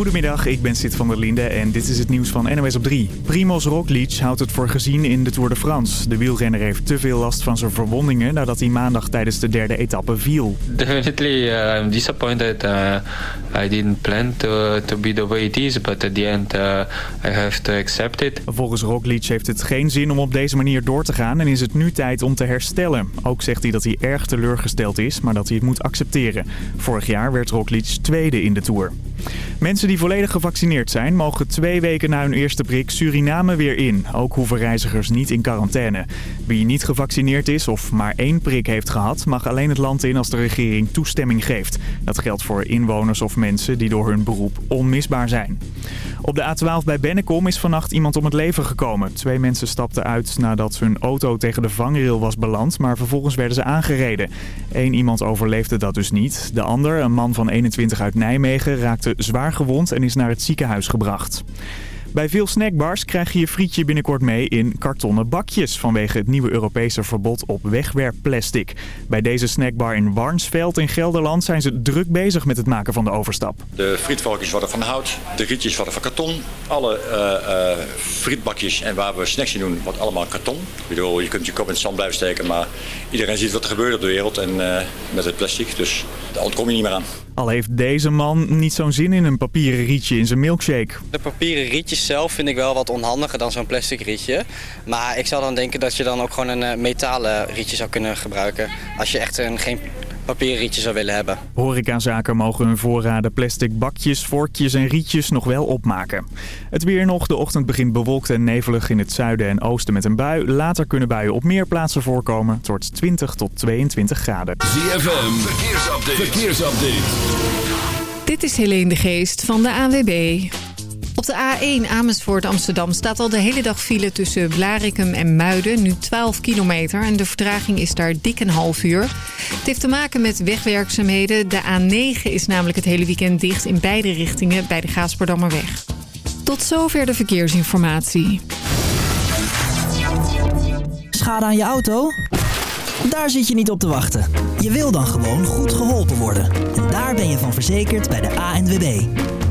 Goedemiddag, ik ben Sid van der Linde en dit is het nieuws van NOS op 3. Primoz Roglic houdt het voor gezien in de Tour de France. De wielrenner heeft te veel last van zijn verwondingen nadat hij maandag tijdens de derde etappe viel. Definitely, uh, I'm disappointed. Uh, I didn't plan to, to be the way it is, but at the end uh, I have to accept it. Volgens Roglic heeft het geen zin om op deze manier door te gaan en is het nu tijd om te herstellen. Ook zegt hij dat hij erg teleurgesteld is, maar dat hij het moet accepteren. Vorig jaar werd Roglic tweede in de Tour. Mensen die volledig gevaccineerd zijn, mogen twee weken na hun eerste prik Suriname weer in. Ook hoeven reizigers niet in quarantaine. Wie niet gevaccineerd is of maar één prik heeft gehad, mag alleen het land in als de regering toestemming geeft. Dat geldt voor inwoners of mensen die door hun beroep onmisbaar zijn. Op de A12 bij Bennekom is vannacht iemand om het leven gekomen. Twee mensen stapten uit nadat hun auto tegen de vangrail was beland, maar vervolgens werden ze aangereden. Eén iemand overleefde dat dus niet. De ander, een man van 21 uit Nijmegen, raakte zwaar gewond en is naar het ziekenhuis gebracht. Bij veel snackbars krijg je je frietje binnenkort mee in kartonnen bakjes... vanwege het nieuwe Europese verbod op wegwerpplastic. Bij deze snackbar in Warnsveld in Gelderland zijn ze druk bezig met het maken van de overstap. De frietvorkjes worden van hout, de rietjes worden van karton. Alle uh, uh, frietbakjes en waar we snacks in doen, wordt allemaal karton. Ik bedoel, je kunt je kop in het zand blijven steken, maar iedereen ziet wat er gebeurt op de wereld en uh, met het plastic. Dus daar ontkom je niet meer aan. Al heeft deze man niet zo'n zin in een papieren rietje in zijn milkshake. De papieren rietjes zelf vind ik wel wat onhandiger dan zo'n plastic rietje. Maar ik zou dan denken dat je dan ook gewoon een metalen rietje zou kunnen gebruiken. Als je echt een, geen papieren rietje zou willen hebben. Horecazaken mogen hun voorraden plastic bakjes, vorkjes en rietjes nog wel opmaken. Het weer nog. De ochtend begint bewolkt en nevelig in het zuiden en oosten met een bui. Later kunnen buien op meer plaatsen voorkomen. Het wordt 20 tot 22 graden. ZFM, verkeersupdate. verkeersupdate. Dit is Helene de Geest van de AWB. Op de A1 Amersfoort Amsterdam staat al de hele dag file tussen Blarikum en Muiden. Nu 12 kilometer en de vertraging is daar dik een half uur. Het heeft te maken met wegwerkzaamheden. De A9 is namelijk het hele weekend dicht in beide richtingen bij de Gaasperdammerweg. Tot zover de verkeersinformatie. Schade aan je auto? Daar zit je niet op te wachten. Je wil dan gewoon goed geholpen worden. En daar ben je van verzekerd bij de ANWB.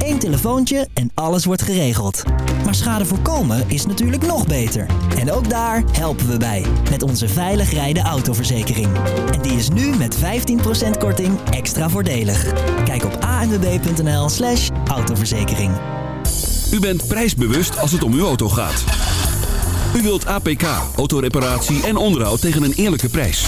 Eén telefoontje en alles wordt geregeld. Maar schade voorkomen is natuurlijk nog beter. En ook daar helpen we bij. Met onze veilig rijden autoverzekering. En die is nu met 15% korting extra voordelig. Kijk op anwb.nl slash autoverzekering. U bent prijsbewust als het om uw auto gaat. U wilt APK, autoreparatie en onderhoud tegen een eerlijke prijs.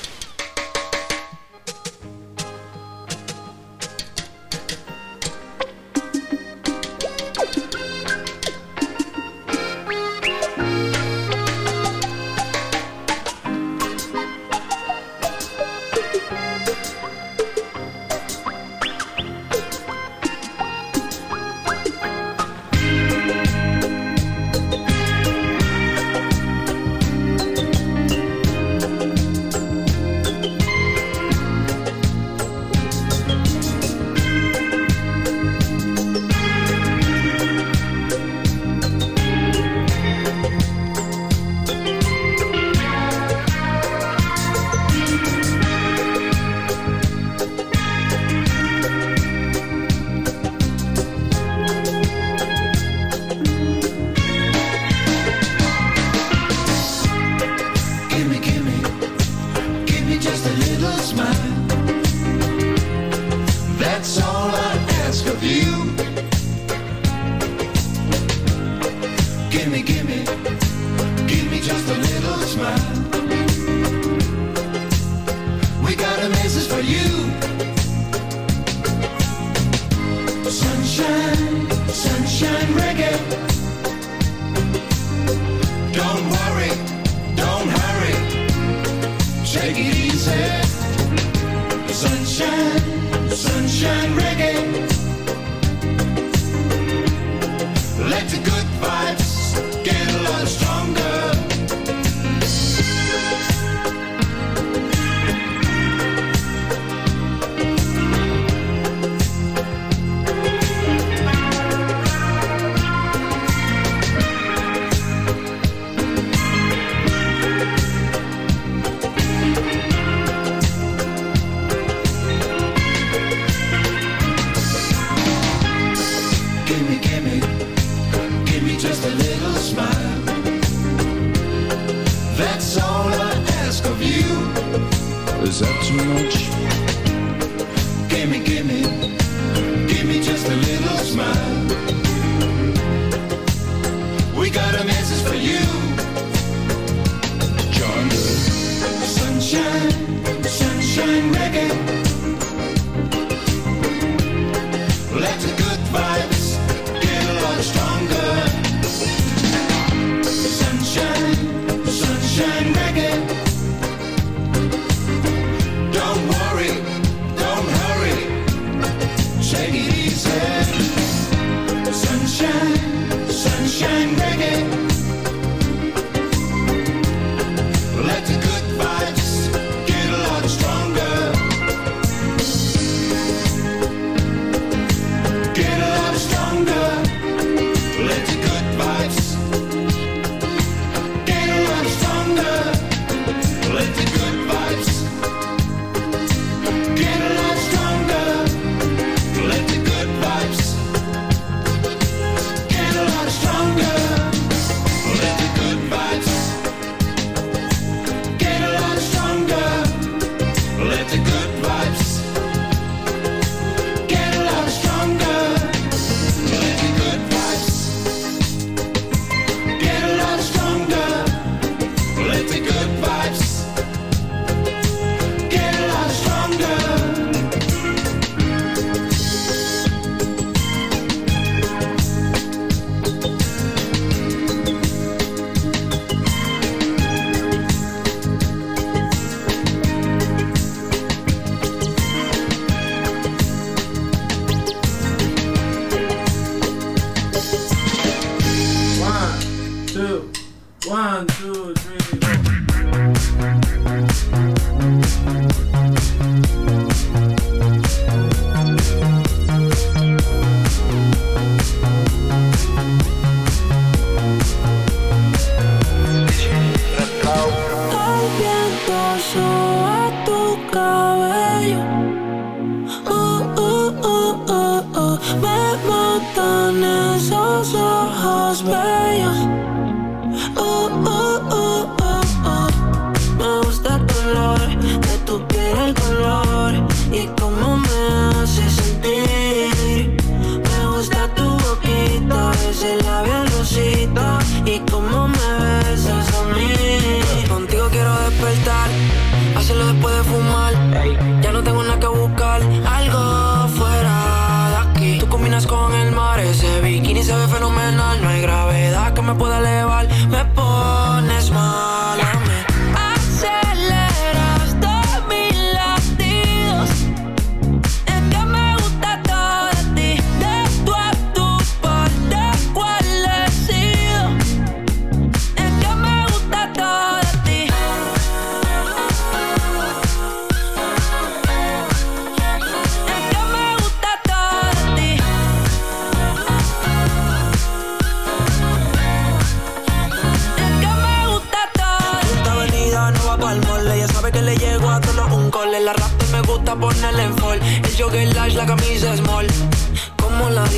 we became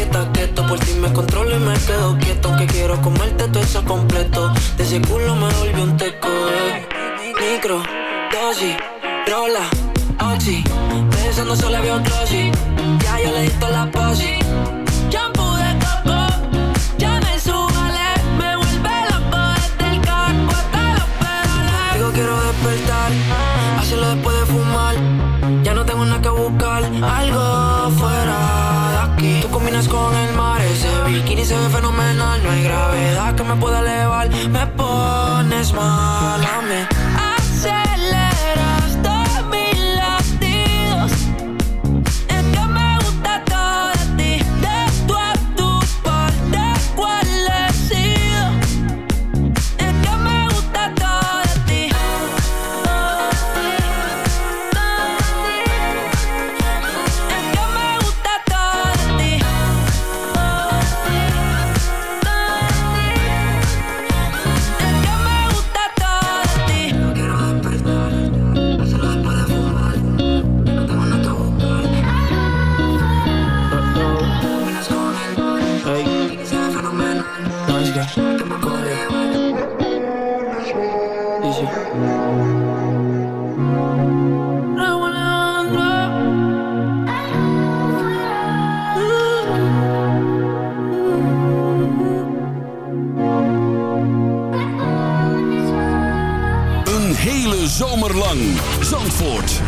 dieta keto Por si me controlo y me quedo quieto. Aunque quiero comerte todo eso completo. De ese culo me volví un teco eh. Micro, dosis, rola, oxi. Pensando solo había otro sí Ya yo le di la posi. fenomenal. No hay gravedad que me pueda elevar. Me pones mal a mí.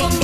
you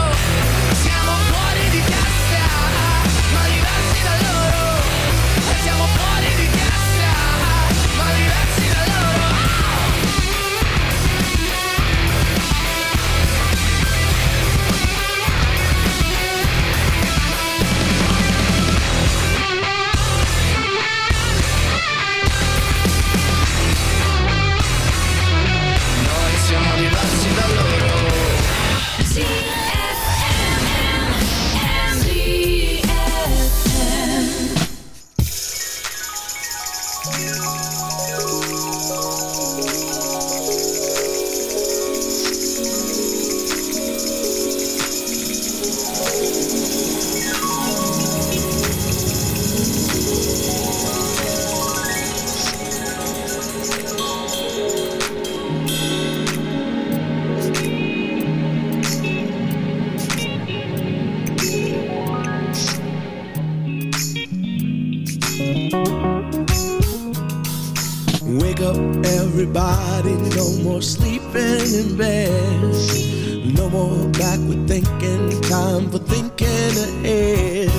laughing in. No more backward thinking, time for thinking ahead.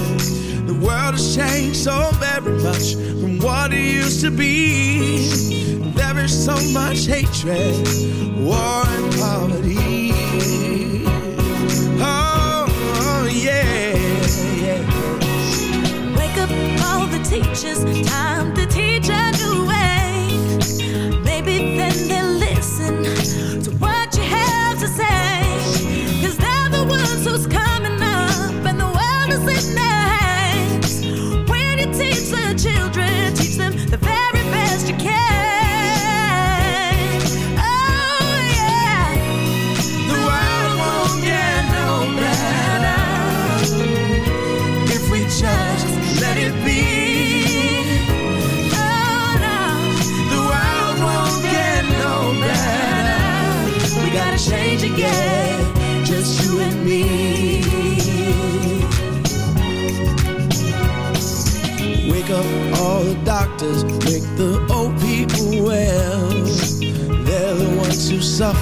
The world has changed so very much from what it used to be. There is so much hatred, war, and poverty. Oh, yeah, yeah. Wake up all the teachers, time to teach a new way.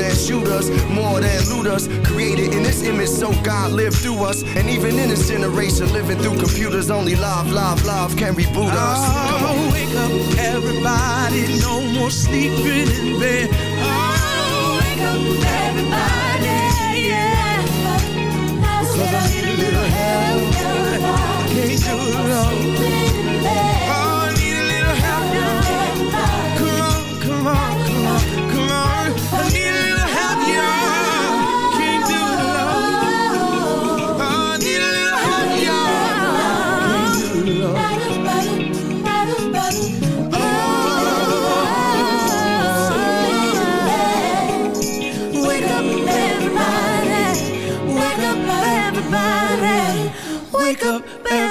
than shooters, more than looters. Created in this image, so God lived through us. And even in this generation, living through computers, only love, love, love can reboot us. Come on. Oh, wake up, everybody. No more sleeping in bed. Oh, wake up, everybody. Yeah. Cause I need a little help. Can't do it alone.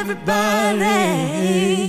Everybody.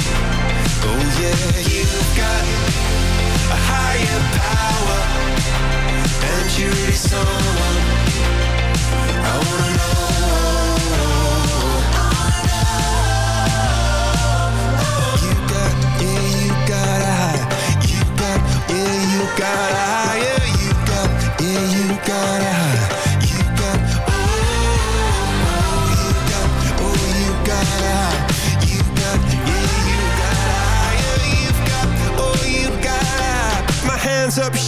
Oh yeah, you've got a higher power, and someone I wanna know. You got, yeah, you got a high. You got, yeah, you got higher. You got, yeah, you got.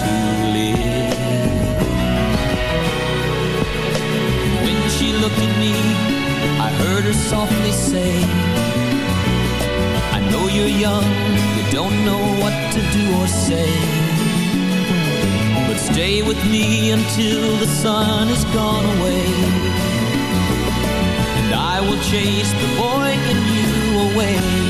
tulip. When she looked at me, I heard her softly say, I know you're young, you don't know what to do or say. But stay with me until the sun has gone away. And I will chase the boy in you away.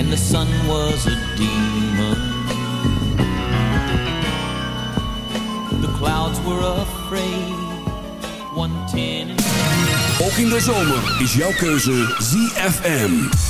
and the sun was a demon. The clouds were afraid. Ook in de zomer is jouw keuze ZFM.